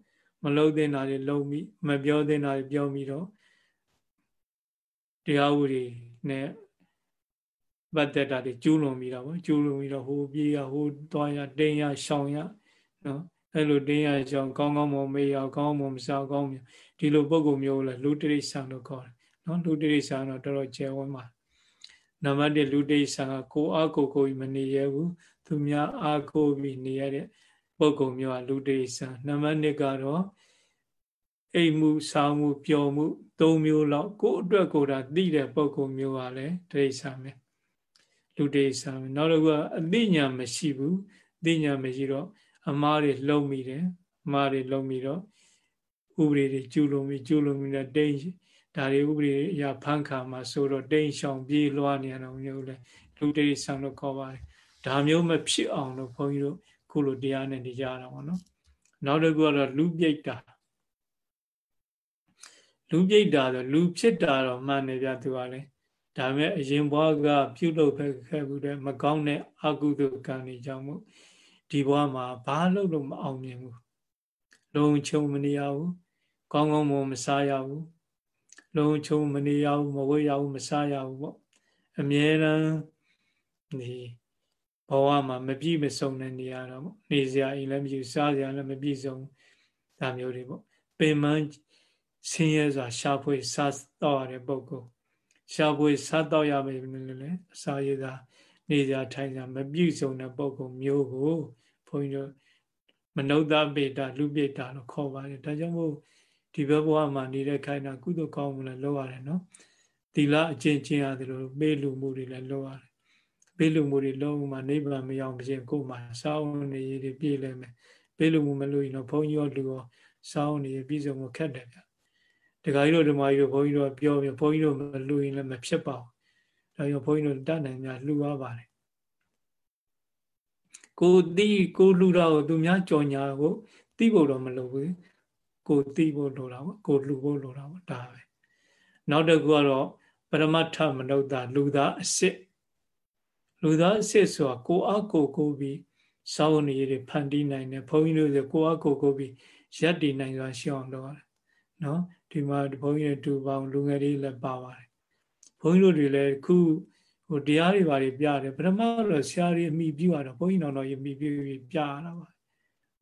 မလှုပ်တဲ့နာတွေလှုပ်ပြီးမပြောတဲ့နာတွေပြောပြီးတော့တရားဥတွေနဲ့ပတ်သက်တာတွေကျူးလွန်ပြီးတော့ကျူးလွန်ပြီးတော့ဟိုပြေးရဟိုသွားရတိန်ရရှောင်ရနော်အဲ့လိုတင်းရကြောင်းကောင်းကောင်းမမေးရကောင်းမမစားကောင်းမြဒီလိုပုံကုမျိုးလဲလူတိရိစ္ဆာန်လို့ခေါ်တယ်နော်လူတိရိစ္ဆာန်တော့တော်တော်ကျယ်ဝန်းပါ နံပါတ်1လူတိရိစ္ဆာန်ကကိုအားကိုကိုမနေရဘူးသူများအားကိုပြီးနေရတဲ့ပုံကုမျိုးကလူတိရိစ္ဆာန်နံပါတ်2ကတော့အိမ်မှုစားမှုပျော်မှုသုံးမျိုးလောက်ကိုယ့်အတွက်ကိုယ်တာသိတဲ့ပုံကုမျိုးကလည်းတိရိစ္ဆာန်ပဲလူတိရိစ္ဆာန်နောက်တစ်ခုကအသိဉာဏ်မရှိဘူးသိဉာဏ်မရှိတော့အမားတွေလုံမိတယ်အမားတွေလုံမိတော့ဥပဒေတွေကျူလုံပြီးကျူလုံပြီးတော့တိတ် ဒါတွေဥပဒေအရာဖန်ခါမှာဆိုတော့တိတ်ရှောင်ပြေးလွှားနေရတော့မျိုးလဲလူတိရိစ္ဆာန်လို့ခေါ်ပါတယ်ဒါမျိုးမဖြစ်အောင်လို့ဘုန်းကြီးတို့ခုလိုတရားနဲ့နေကြတာပေါ့နော်နောက်တစ်ခုကတော့လူပြိတ္တာလူပြိတ္တာဆိုလူဖြစ်တာတော့မှန်တယ်ဗျသူကလည်းဒါမဲ့အရင်ဘဝကပြုလုပ်ခဲ့ခဲ့ဘူးတဲ့မကောင်းတဲ့အကုသိုလ်ကံတွေကြောင့်မို့ဒီဘဝမှာဘာလုပ်လို့မအောင်မြင်ဘူးလုံချုံမနေရဘူးကောင်းကောင်းမမစားရဘူး လုံချုံမနေရဘူးမဝေးရဘူးမစားရဘူးပေါ့အမြဲတမ်းဒီဘဝမှာမပြည့်မစုံတဲ့နေရတော့ပေါ့နေစရာအိမ်လည်းမပြည့်စားစရာလည်းမပြည့်စုံဒါမျိုးတွေပေါ့ပင်မဆင်းရဲစွာရှားဖွေစားတော့ရတဲ့ပုဂ္ဂိုလ်ရှားဖွေစားတော့ရမယ်လည်းအစာရည်သာနေစရာထိုင်စရာမပြည့်စုံတဲ့ပုဂ္ဂိုလ်မျိုးကိုဘုန်းကြီးတို့မနုဿပေတာလူပိတာလို့ခေါ်ပါတယ်ဒါကြောင့်မို့ ဒီဘဘဝမှာနေတဲ့ခိုင်းတာကုသိုလ်ကောင်းမှုလည်းလုပ်ရတယ်နော်သီလအကျင့်ကျင့်ရတယ်လို့ပေးလူမှုတွေလည်းလုပ်ရတယ်ပေးလူမှုတွေလုံးဝနိဗ္ဗာန်မရောက်မချင်းကိုယ်မှာစောင်းနေရည်ပြည့်လဲမယ်ပေးလူမှုမလို့ရင်တော့ဘုန်းကြီးရောလူရောစောင်းနေပြည်စုံကိုခက်တယ်ဗျတခါကြီးတို့ဓမ္မကြီးတို့ဘုန်းကြီးတို့ပြောပြဘုန်းကြီးတို့မလူရင်လည်းမဖြစ်ပါဘူးဒါကြောင့်ဘုန်းကြီးတို့တတ်နိုင်များလှူရပါတယ်ကိုတိကိုလှူတာကိုသူများကြော်ညာကိုသိဖို့တော့မလိုဘူး ကိုသိဖို့လိုတာပေါ့ကိုလှူဖို့လိုတာပေါ့ဒါပဲနောက်တစ်ခုကတော့ပရမတ္ထမနုဿလူသားအစစ်လူသားအစစ်ဆိုတာကိုအားကိုကိုပြီးစောင်းနေရဖန်တီးနိုင်တယ်ဘုန်းကြီးတို့ဆိုကိုအားကိုကိုပြီးရက်တည်နိုင်စွာရှောင်းတော့တယ်နော်ဒီမှာဘုန်းကြီးတို့တူပေါင်းလူငယ်တွေလည်းပါပါတယ်ဘုန်းကြီးတို့တွေလည်းခုဟိုတရားတွေဘာတွေပြတယ်ပထမတော့ဆရာတွေအမိပြုရတော့ဘုန်းကြီးတော်တော်ရမိပြုပြရတာပါ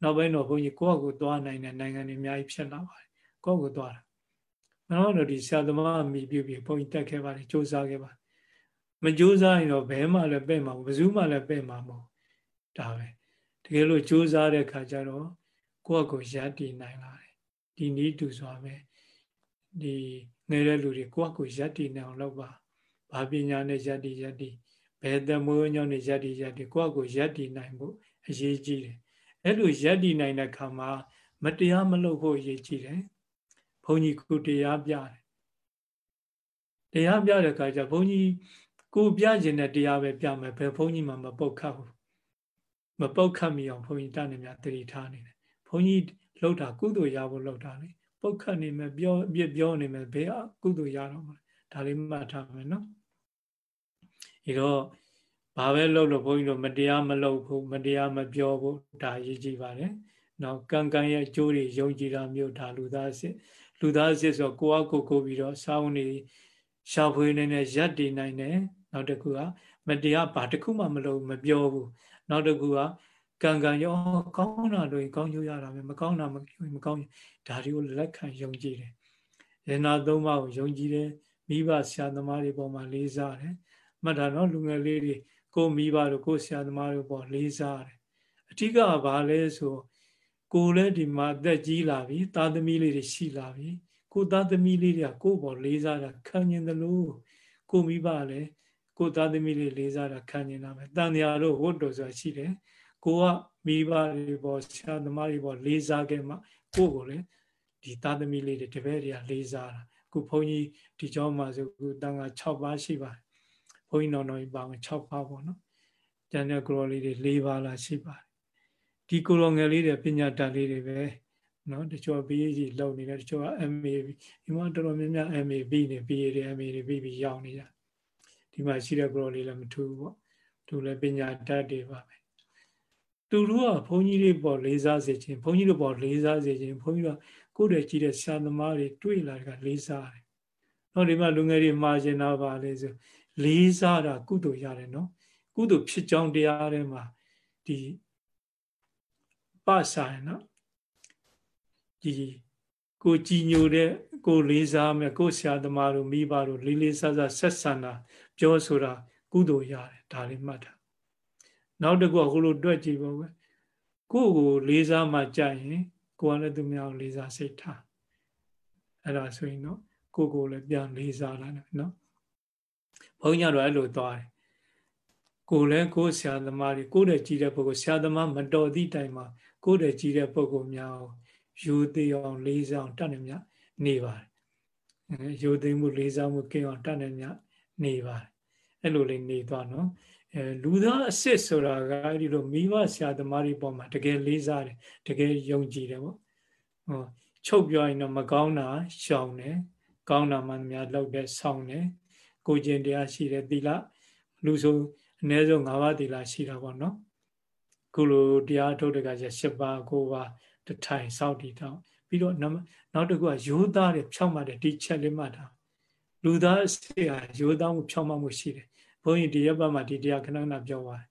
နောက်ပိုင်းတော့ဘုန်းကြီးကိုယ့်အကူသွားနိုင်တဲ့နိုင်ငံတွေအများကြီးဖြစ်လာပါတယ်ကိုယ့်အကူသွားတာနောက်တော့ဒီဆရာသမားအမိပြုပြီးဘုန်းကြီးတက်ခဲ့ပါတယ်စူးစမ်းခဲ့ပါမစူးစမ်းရင်တော့ဘဲမှလည်းပဲ့မှာဘယ်သူမှလည်းပဲ့မှာမဟုတ်ဒါပဲတကယ်လို့စူးစမ်းတဲ့ခါကျတော့ကိုယ့်အကူရည်တည်နိုင်လာတယ်ဒီနည်းတူစွာပဲဒီငယ်တဲ့လူတွေကိုယ့်အကူရည်တည်နိုင်အောင်လုပ်ပါဘာပညာနဲ့ယက်တီယက်တီဘယ်သမွေးညောင်းနဲ့ယက်တီယက်တီကိုယ့်ကိုယက်တီနိုင်ဖို့အရေးကြီးတယ် အဲ့လိုယက်တီနိုင်တဲ့ခါမှာမတရားမလုပ်ဖို့အရေးကြီးတယ်ဘုန်းကြီးခုတရားပြတယ်တရားပြတဲ့ခါကျဘုန်းကြီးကိုပြခြင်းတဲ့တရားပဲပြမယ်ဘယ်ဘုန်းကြီးမှမပုတ်ခတ်ဘူးမပုတ်ခတ်မိအောင်ဘုန်းကြီးတန်းနေများတတိထားနေတယ်ဘုန်းကြီးလှုပ်တာကုသိုလ်ရဖို့လှုပ်တာလေပုတ်ခတ်နေမယ်ပြောပြပြောနေမယ်ဘယ်ကုသိုလ်ရတော့မှာဒါလေးမှတ်ထားမယ်နော်ဒီတော့ ဘာပဲလုပ်လို့ဘုန်းကြီးတို့မတရားမလုပ်ဘူးမတရားမပြောဘူးဒါအရေးကြီးပါတယ်။နောက်ကံကံရဲ့အကျိုးတွေယုံကြည်တာမျိုးဒါလူသားစစ်လူသားစစ်ဆိုကိုယ့်အကိုကိုပြီးတော့စောင်းနေရှာဖွေနေနဲ့ရက်တည်နိုင်တယ်။နောက်တစ်ခုကမတရားဘာတစ်ခုမှမလုပ်မပြောဘူး။နောက်တစ်ခုကကံကံရောကောင်းတာလို့ကောင်းကျိုးရတာပဲမကောင်းတာမမကောင်းဒါတွေကိုလက်ခံယုံကြည်တယ်။ရဏသုံးပါးကိုယုံကြည်တယ်မိဘဆရာသမားတွေပေါ်မှာလေးစားတယ်။မှတ်တာနော်လူငယ်လေးတွေ ကိုမိဘတို့ကိုဆရာသမားတို့ပေါ်လေးစားတယ်အထူးကဘာလဲဆိုကိုလည်းဒီမှာအသက်ကြီးလာပြီသားသမီးလေးတွေရှိလာပြီကိုသားသမီးလေးတွေကကိုပေါ်လေးစားတာခံကျင်တယ်လို့ကိုမိဘလည်းကိုသားသမီးလေးလေးစားတာခံကျင်တာပဲတန်တရားတို့ဝတ်တော်ဆိုတာရှိတယ်ကိုကမိဘတွေပေါ်ဆရာသမားတွေပေါ်လေးစားခဲ့မှကိုကိုလည်းဒီသားသမီးလေးတွေတပည့်တွေကလေးစားတာခုဘုန်းကြီးဒီကျောင်းမှာဆိုခုတန်ခါ6ပါးရှိပါတယ် ဘုန်းကြီးတော်တော်ကြီးပါဝင်6ပါးပေါ့နော်ကျန်တဲ့ကိုရောလေးတွေ၄ပါးလာရှိပါတယ်ဒီကိုရောငယ်လေးတွေပညာတတ်လေးတွေပဲနော်တချို့ BAG လောက်နေတယ်တချို့က MA ဒီမှာတော်တော်များများ MA ပြီးနေ BA တွေ MA တွေပြီးပြီးရောက်နေကြဒီမှာရှိတဲ့ကိုရောလေးလည်းမထူးပေါ့သူလည်းပညာတတ်တွေပါပဲသူတို့ကဘုန်းကြီးတွေပေါ်လေးစားစေခြင်းဘုန်းကြီးတို့ပေါ်လေးစားစေခြင်းဘုန်းကြီးတို့ကိုယ်တည်းကြည့်တဲ့ဆရာသမားတွေတွေ့လာတာလေးစားတယ်။နောက်ဒီမှာလူငယ်တွေမှားကျင်တာပါလေဆို လေးစားတာကုသိုလ်ရတယ်နော်ကုသိုလ်ဖြစ်ကြောင်းတရားထဲမှာဒီပပဆိုင်နော်ဒီကိုကြည်ညိုတဲ့ကိုလေးစားမယ်ကိုဆရာသမားတို့မိဘတို့လေးလေးစားစားဆက်ဆံတာပြောဆိုတာကုသိုလ်ရတယ်ဒါလေးမှတ်တာနောက်တစ်ခုကဟိုလိုတွက်ကြည့်ပါဦးကိုကိုလေးစားမှကြရင်ကိုကလည်းသူများကိုလေးစားစိတ်ထားအဲ့ဒါဆိုရင်တော့ကိုကိုလည်းပြန်လေးစားလာတယ်နော် ဘုန်းကြီးတို့အဲ့လိုသွားတယ်ကိုလည်းကိုဆရာသမားတွေကိုတဲ့ကြည်တဲ့ပုဂ္ဂိုလ်ဆရာသမားမတော်သည့်တိုင်မှာကိုတဲ့ကြည်တဲ့ပုဂ္ဂိုလ်များယူသေးအောင်လေးစားအောင်တတ်နေမြနေပါတယ်ယူသိမှုလေးစားမှုကင်းအောင်တတ်နေမြနေပါတယ်အဲ့လိုလေးနေသွားနော်အဲလူသားအစ်စ်ဆိုတာကအဲ့ဒီလိုမိဘဆရာသမားတွေပေါ်မှာတကယ်လေးစားတယ်တကယ်ယုံကြည်တယ်ပေါ့ဟောချုပ်ပြောရင်တော့မကောင်းတာရှောင်တယ်ကောင်းတာမှများလောက်တဲ့ဆောင်းတယ် ကိုကျင်တရားရှိတယ်သီလလူဆိုအနည်းဆုံး၅ပါးသီလရှိတာပေါ့နော်ခုလိုတရားထုတ်တဲ့ကကျ၈ပါး၉ပါးတထိုင်စောင့်တည်တော့ပြီးတော့နောက်တစ်ခုကရိုးသားတယ်ဖြောင့်မှတ်တယ်ဒီချက်လေးမှတ်တာလူသားစေဟာရိုးသားမှုဖြောင့်မှတ်မှုရှိတယ်ဘုန်းကြီးဒီရပ်ပတ်မှာဒီတရားခဏခဏပြောပါတယ်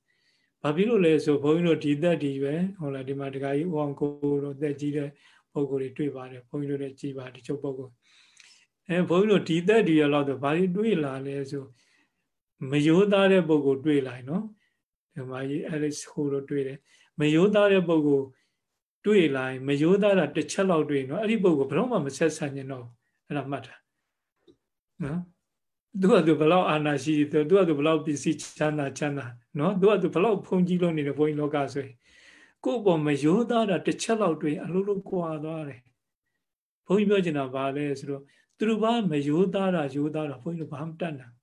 ဘာဖြစ်လို့လဲဆိုဘုန်းကြီးတို့ဒီသက်ဒီပဲဟုတ်လားဒီမှာတခါကြီးဦးအောင်ကိုတို့သက်ကြီးတဲ့ပုံကိုယ်တွေတွေ့ပါတယ်ဘုန်းကြီးတို့လည်းကြည်ပါဒီချုပ်ပုံကို အဲဘုန်းကြီးတို့ဒီသက်ဒီရလောက်တော့ဘာတွေတွေ့လာလဲဆိုမယောသားတဲ့ပုံကိုတွေ့လိုက်နော်ဒီမှာကြီး Alice ဟိုတို့တွေ့တယ်မယောသားတဲ့ပုံကိုတွေ့လာရင်မယောသားတာတစ်ချက်လောက်တွေ့နော်အဲ့ဒီပုံကိုဘယ်တော့မှမဆက်ဆံကျင်တော့အဲ့ဒါမှတ်တာနော်သူကသူဘလောက်အာနာရှိတယ်သူကသူဘလောက်ပစ္စည်းချမ်းသာချမ်းသာနော်သူကသူဘလောက်ဖုန်ကြီးလို့နေတယ်ဘုန်းကြီးလောကဆိုရင်ကိုယ့်ပေါ်မယောသားတာတစ်ချက်လောက်တွေ့အလိုလိုကွာသွားတယ်ဘုန်းကြီးပြောချင်တာဘာလဲဆိုတော့ သူတို့ဘာမယောသားတာယောသားတာဘုန်းကြီးတို့ဘာမှတတ်နိုင်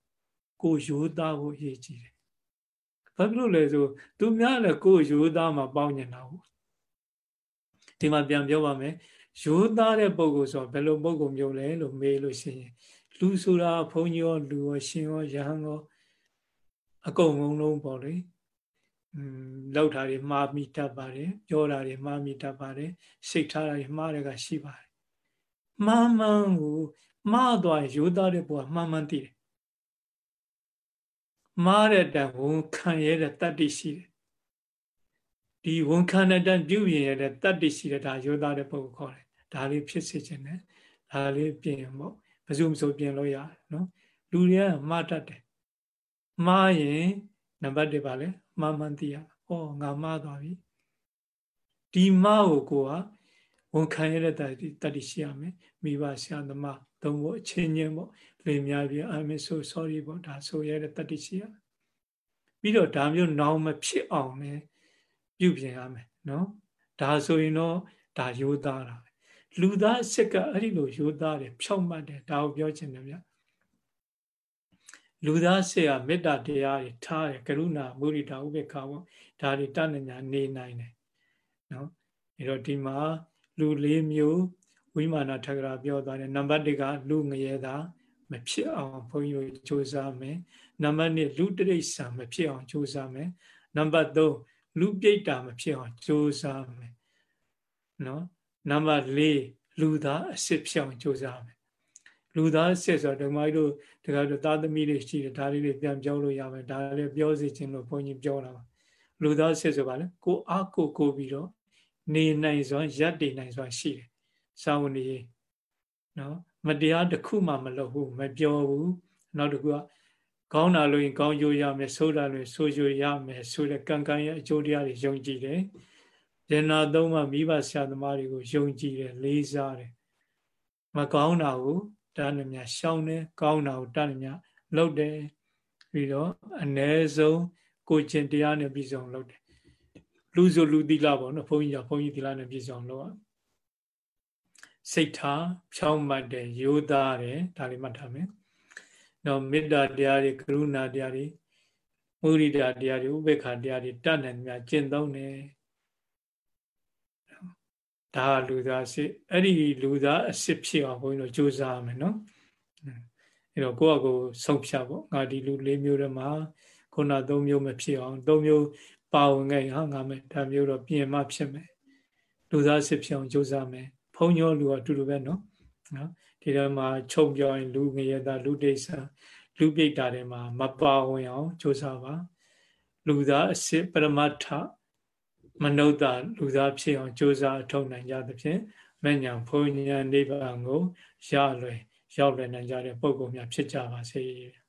ကိုရိုးသားဖို့အရေးကြီးတယ်။ဘာဖြစ်လို့လဲဆိုသူများလည်းကိုရိုးသားမှပေါင်းနေတာဟုတ်။ဒီမှာပြန်ပြောပါမယ်။ရိုးသားတဲ့ပုံကိုဆိုဘယ်လိုပုံကိုမျိုးလဲလို့မေးလို့ရှိရင်လူဆိုတာဘုန်းကြီးရောလူရောရှင်ရောယဟန်ရောအကုန်လုံးပေါ့လေ။อืมလောက်တာတွေမှားမိတတ်ပါတယ်။ပြောတာတွေမှားမိတတ်ပါတယ်။စိတ်ထားတာတွေမှားတယ်ကရှိပါတယ်။ မှားမှန်ကိုမှားသွားရိုးသားတဲ့ပုံကမှားမှန်သိတယ်မှားတဲ့တန်ဝန်ခံရတဲ့တတ္တိရှိတယ်ဒီဝန်ခံတဲ့တန်ပြုရင်ရတဲ့တတ္တိရှိတဲ့ဒါယောသားတဲ့ပုဂ္ဂိုလ်ခေါ်တယ်ဒါလေးဖြစ်စေခြင်းနဲ့ဒါလေးပြင်ပေါ့ဘယ်သူမှဆိုပြင်လို့ရတယ်နော်လူတွေကမှားတတ်တယ်မှားရင်နံပါတ်1ပါလဲမှားမှန်သိရဩငါမှားသွားပြီဒီမှားကိုကိုက ဝန်ခံရတဲ့တတ္တိတတ္တိရှိရမယ်မိဘဆရာသမားသုံးဖို့အချင်းချင်းပေါ့လေများပြီးအမေဆို sorry ပေါ့ဒါဆိုရတဲ့တတ္တိရှိရပြီးတော့ဒါမျိုးနောင်မဖြစ်အောင်လည်းပြုပြင်ရမယ်နော်ဒါဆိုရင်တော့ဒါရိုးသားတာပဲလူသားအစ်စ်ကအဲ့ဒီလိုရိုးသားတယ်ဖြောက်မှတ်တယ်ဒါကိုပြောချင်တယ်ဗျလူသားအစ်စ်ကမေတ္တာတရားတွေထားတယ်ကရုဏာမုရိဒာဥပေက္ခပေါ့ဒါတွေတဏ္ဍညာနေနိုင်တယ်နော်အဲ့တော့ဒီမှာ လူလေးမျိုးဝိမာနထကရာပြောသွားတယ်နံပါတ်1ကလူငရဲတာမဖြစ်အောင်ဘုန်းကြီးတို့စူးစမ်းမယ်နံပါတ်2လူတိရိစ္ဆာန်မဖြစ်အောင်စူးစမ်းမယ်နံပါတ်3လူပြိတ္တာမဖြစ်အောင်စူးစမ်းမယ်နော်နံပါတ်4လူသားအစ်စ်ဖြစ်အောင်စူးစမ်းမယ်လူသားအစ်စ်ဆိုတော့ဓမ္မကြီးတို့တခါတော့သားသမီးတွေရှိတယ်ဒါလေးတွေပြန်ပြောလို့ရမယ်ဒါလည်းပြောစီခြင်းလို့ဘုန်းကြီးပြောတာပါလူသားအစ်စ်ဆိုပါလေကိုအားကိုကိုပြီးတော့ နေနိုင်စွာရပ်တည်နိုင်စွာရှိတယ်စာဝန်ကြီးနော်မတရားတစ်ခုမှမလုပ်ဘူးမပြောဘူးနောက်တစ်ခုကကောင်းတာလို့ရင်ကောင်းကျိုးရမယ်ဆိုးတာလို့ဆိုးကျိုးရမယ်ဆိုတဲ့ကံကံရဲ့အကျိုးတရားတွေယုံကြည်တယ်။ဉာဏ်သုံးပါမိဘဆရာသမားတွေကိုယုံကြည်တယ်လေးစားတယ်။မကောင်းတာကိုတားနှမြရှောင်းတယ်ကောင်းတာကိုတားနှမြလုပ်တယ်ပြီးတော့အ ਨੇ ဆုံးကိုကျင်တရားနဲ့ပြည်စုံလုပ်တယ်။ လူဆိုလူသီလပေါ့နော်ဘုန်းကြီးကဘုန်းကြီးသီလနဲ့ပြည်စုံလုပ်ရစိတ်ထားဖြောင်းမှတ်တယ်ရိုးသားတယ်ဒါလေးမှတ်ထားမယ်။နောက်မေတ္တာတရားတွေကရုဏာတရားတွေမုရိဒာတရားတွေဥပေက္ခတရားတွေတတ်နိုင်များကျင့်သုံးတယ်။ဒါလူသားစစ်အဲ့ဒီလူသားအစစ်ဖြစ်အောင်ဘုန်းကြီးတို့ကြိုးစားရမယ်နော်။အဲ့တော့ကိုယ့်အကိုဆုံးဖြတ်ပေါ့ငါဒီလူ၄မျိုးတည်းမှာခုန၃မျိုးမဖြစ်အောင်၃မျိုး ပါဝင်ခဲ့ဟာငါမယ်ဒါမျိုးတော့ပြင်မှဖြစ်မယ်။လူသားစစ်ဖြစ်အောင်ကြိုးစားမယ်။ဘုံညောလူအတူတူပဲနော်နော်ဒီထဲမှာခြုံပြောရင်လူငရတာလူဒိဋ္ဌာလူပိဋ္ဌာတွေမှာမပါဝင်အောင်ကြိုးစားပါလူသားအစစ်ပရမတ္ထမနုဿလူသားဖြစ်အောင်ကြိုးစားအထောက်နိုင်ကြသဖြင့်မဉ္ဇဉ်ဘုံဉာဏ်နိဗ္ဗာန်ကိုရလွယ်ရောက်လွယ်နိုင်ကြတဲ့ပုဂ္ဂိုလ်များဖြစ်ကြပါစေ။